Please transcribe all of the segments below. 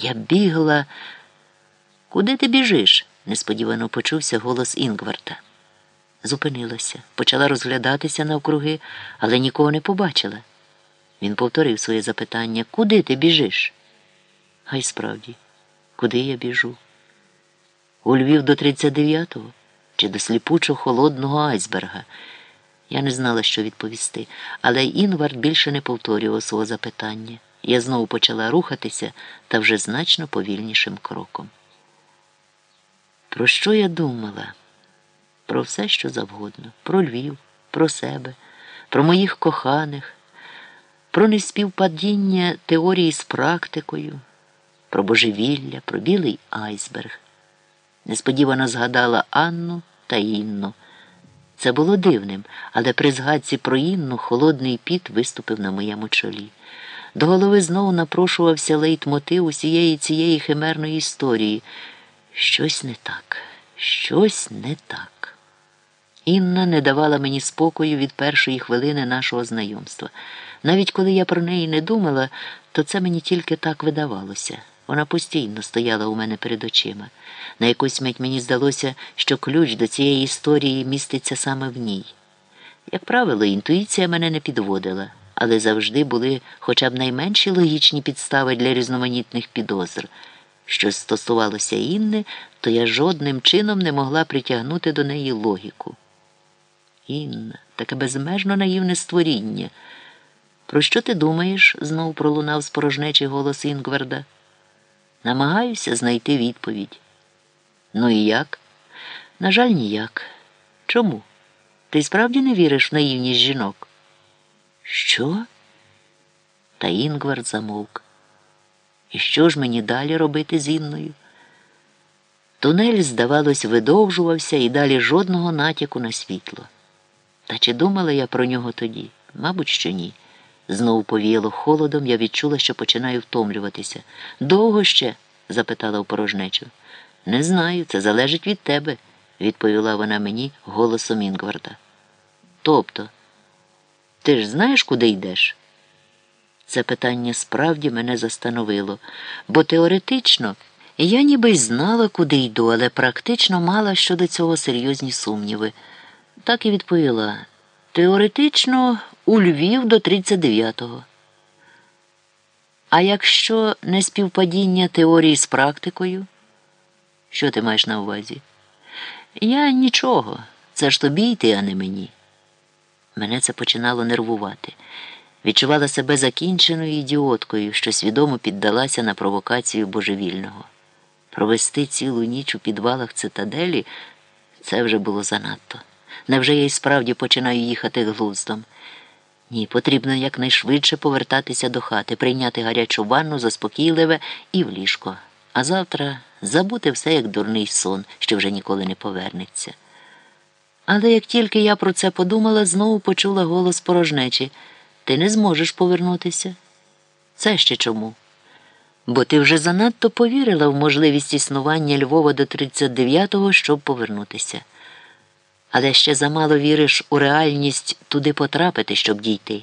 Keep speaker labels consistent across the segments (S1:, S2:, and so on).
S1: Я бігла. Куди ти біжиш? несподівано почувся голос Інгварта. Зупинилася, почала розглядатися навкруги, але нікого не побачила. Він повторив своє запитання Куди ти біжиш? А справді, куди я біжу? У Львів до 39-го чи до сліпучо холодного айсберга. Я не знала, що відповісти, але Інвард більше не повторював свого запитання. Я знову почала рухатися та вже значно повільнішим кроком. Про що я думала? Про все, що завгодно, про Львів, про себе, про моїх коханих, про неспівпадіння теорії з практикою, про божевілля, про білий айсберг. Несподівано згадала Анну та Інну. Це було дивним, але при згадці про Інну холодний піт виступив на моєму чолі. До голови знову напрошувався лейтмотив усієї цієї химерної історії. Щось не так, щось не так. Інна не давала мені спокою від першої хвилини нашого знайомства. Навіть коли я про неї не думала, то це мені тільки так видавалося. Вона постійно стояла у мене перед очима. На якусь мить мені здалося, що ключ до цієї історії міститься саме в ній. Як правило, інтуїція мене не підводила, але завжди були хоча б найменші логічні підстави для різноманітних підозр. Що стосувалося Інни, то я жодним чином не могла притягнути до неї логіку. Інна, таке безмежно наївне створіння. Про що ти думаєш? знов пролунав спорожнечий голос Інгварда. Намагаюся знайти відповідь. Ну і як? На жаль, ніяк. Чому? Ти справді не віриш в наївність жінок? Що? Та Інгвард замовк. І що ж мені далі робити з Інною? Тунель, здавалось, видовжувався і далі жодного натяку на світло. Та чи думала я про нього тоді? Мабуть, що ні. Знову повіяло холодом, я відчула, що починаю втомлюватися. Довго ще? запитала в порожнечу. Не знаю, це залежить від тебе, відповіла вона мені голосом Інгварда. Тобто, ти ж знаєш, куди йдеш? Це питання справді мене застановило, бо теоретично я ніби й знала, куди йду, але практично мала щодо цього серйозні сумніви. Так і відповіла. Теоретично у Львів до 39-го. А якщо не співпадіння теорії з практикою? Що ти маєш на увазі? Я нічого. Це ж тобі йти, а не мені. Мене це починало нервувати. Відчувала себе закінченою ідіоткою, що свідомо піддалася на провокацію божевільного. Провести цілу ніч у підвалах цитаделі це вже було занадто. Невже я й справді починаю їхати глуздом? Ні, потрібно якнайшвидше повертатися до хати, прийняти гарячу ванну, заспокійливе і в ліжко. А завтра забути все як дурний сон, що вже ніколи не повернеться. Але як тільки я про це подумала, знову почула голос порожнечі ти не зможеш повернутися. Це ще чому? Бо ти вже занадто повірила в можливість існування Львова до 39-го, щоб повернутися але ще замало віриш у реальність туди потрапити, щоб дійти.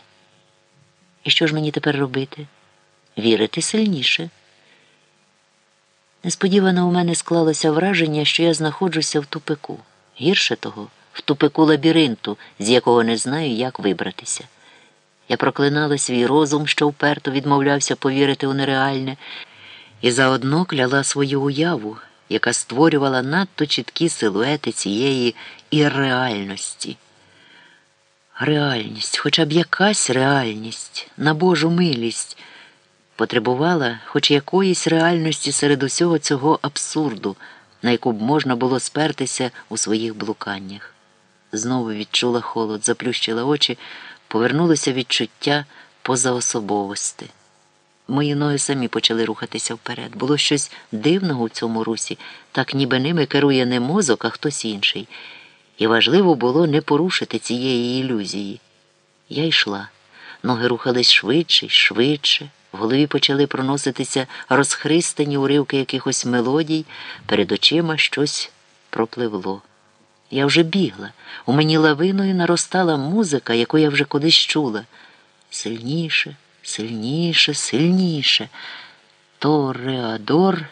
S1: І що ж мені тепер робити? Вірити сильніше. Несподівано у мене склалося враження, що я знаходжуся в тупику. Гірше того, в тупику лабіринту, з якого не знаю, як вибратися. Я проклинала свій розум, що вперто відмовлявся повірити у нереальне, і заодно кляла свою уяву яка створювала надто чіткі силуети цієї ірреальності. Реальність, хоча б якась реальність, на Божу милість, потребувала хоч якоїсь реальності серед усього цього абсурду, на яку б можна було спертися у своїх блуканнях. Знову відчула холод, заплющила очі, повернулося відчуття позаособовості. Мої ноги самі почали рухатися вперед. Було щось дивного у цьому русі, так ніби ними керує не мозок, а хтось інший. І важливо було не порушити цієї ілюзії. Я йшла. Ноги рухались швидше й швидше. В голові почали проноситися розхристані уривки якихось мелодій, перед очима щось пропливло. Я вже бігла. У мені лавиною наростала музика, яку я вже кудись чула. Сильніше сильніше, сильніше. Тореадор